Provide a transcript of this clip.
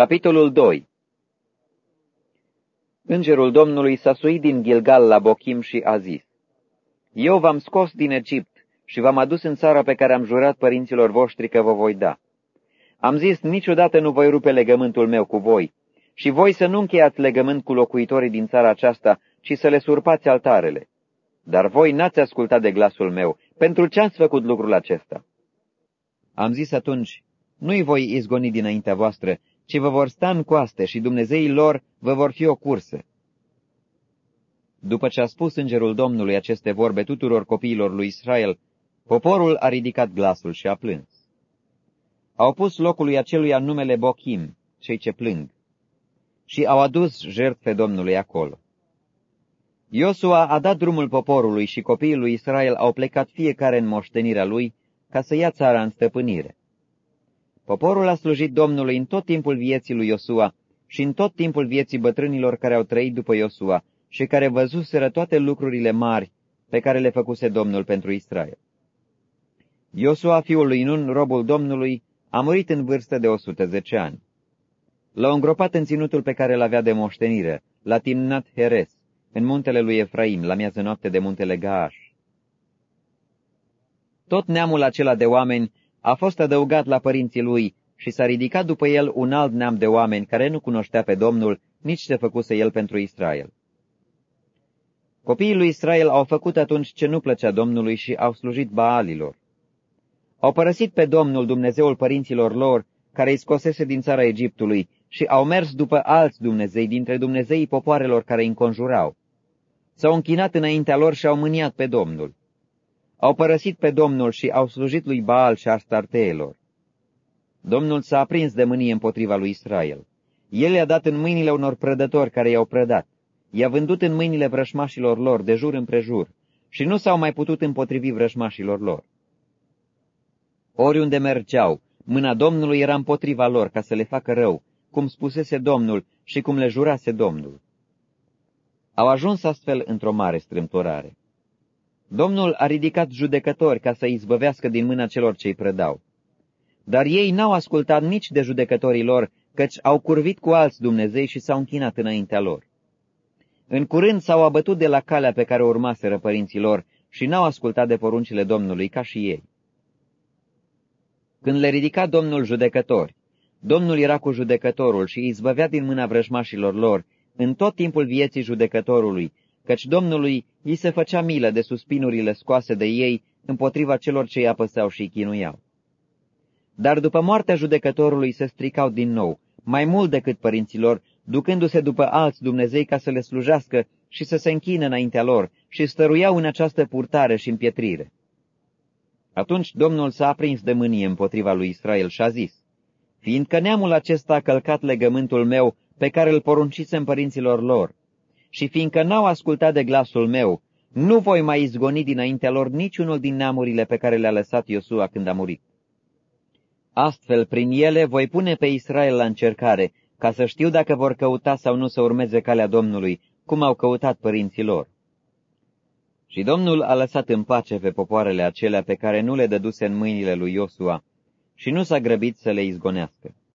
Capitolul 2 Îngerul Domnului s-a suit din Gilgal la Bochim și a zis, Eu v-am scos din Egipt și v-am adus în țara pe care am jurat părinților voștri că vă voi da. Am zis, niciodată nu voi rupe legământul meu cu voi, și voi să nu încheiați legământ cu locuitorii din țara aceasta, ci să le surpați altarele. Dar voi n-ați ascultat de glasul meu. Pentru ce ați făcut lucrul acesta? Am zis atunci, nu-i voi izgoni dinaintea voastră, ci vă vor sta în coaste și Dumnezeii lor vă vor fi o cursă. După ce a spus îngerul Domnului aceste vorbe tuturor copiilor lui Israel, poporul a ridicat glasul și a plâns. Au pus locului aceluia numele Bochim, cei ce plâng, și au adus jertfe Domnului acolo. Iosua a dat drumul poporului și copiii lui Israel au plecat fiecare în moștenirea lui ca să ia țara în stăpânire. Poporul a slujit Domnului în tot timpul vieții lui Iosua și în tot timpul vieții bătrânilor care au trăit după Iosua și care văzuseră toate lucrurile mari pe care le făcuse Domnul pentru Israel. Iosua, fiul lui Nun, robul Domnului, a murit în vârstă de 110 ani. L-au îngropat în ținutul pe care îl avea de moștenire, la Timnat Heres, în muntele lui Efraim, la miază noapte de muntele Gaaș. Tot neamul acela de oameni a fost adăugat la părinții lui și s-a ridicat după el un alt neam de oameni care nu cunoștea pe Domnul, nici ce făcuse el pentru Israel. Copiii lui Israel au făcut atunci ce nu plăcea Domnului și au slujit Baalilor. Au părăsit pe Domnul Dumnezeul părinților lor, care îi scosese din țara Egiptului, și au mers după alți Dumnezei dintre Dumnezeii popoarelor care îi înconjurau. S-au închinat înaintea lor și au mâniat pe Domnul. Au părăsit pe Domnul și au slujit lui Baal și Astarteelor. Domnul s-a aprins de mânie împotriva lui Israel. El i-a dat în mâinile unor prădători care i-au prădat. I-a vândut în mâinile vrășmașilor lor, de jur împrejur, și nu s-au mai putut împotrivi vrășmașilor lor. Oriunde mergeau, mâna Domnului era împotriva lor ca să le facă rău, cum spusese Domnul și cum le jurase Domnul. Au ajuns astfel într-o mare strâmtorare. Domnul a ridicat judecători ca să izbăvească din mâna celor ce-i prădau. Dar ei n-au ascultat nici de judecătorii lor, căci au curvit cu alți Dumnezei și s-au închinat înaintea lor. În curând s-au abătut de la calea pe care urmaseră părinții lor și n-au ascultat de poruncile Domnului ca și ei. Când le ridica Domnul judecători, Domnul era cu judecătorul și îi izbăvea din mâna vrăjmașilor lor în tot timpul vieții judecătorului, căci Domnului îi se făcea milă de suspinurile scoase de ei împotriva celor ce îi apăsau și îi chinuiau. Dar după moartea judecătorului se stricau din nou, mai mult decât părinților, ducându-se după alți Dumnezei ca să le slujească și să se închină înaintea lor și stăruiau în această purtare și împietrire. Atunci Domnul s-a aprins de mânie împotriva lui Israel și a zis, Fiindcă neamul acesta a călcat legământul meu pe care îl poruncisem părinților lor, și fiindcă n-au ascultat de glasul meu, nu voi mai izgoni dinaintea lor niciunul din neamurile pe care le-a lăsat Iosua când a murit. Astfel, prin ele, voi pune pe Israel la încercare, ca să știu dacă vor căuta sau nu să urmeze calea Domnului, cum au căutat părinții lor. Și Domnul a lăsat în pace pe popoarele acelea pe care nu le dăduse în mâinile lui Iosua și nu s-a grăbit să le izgonească.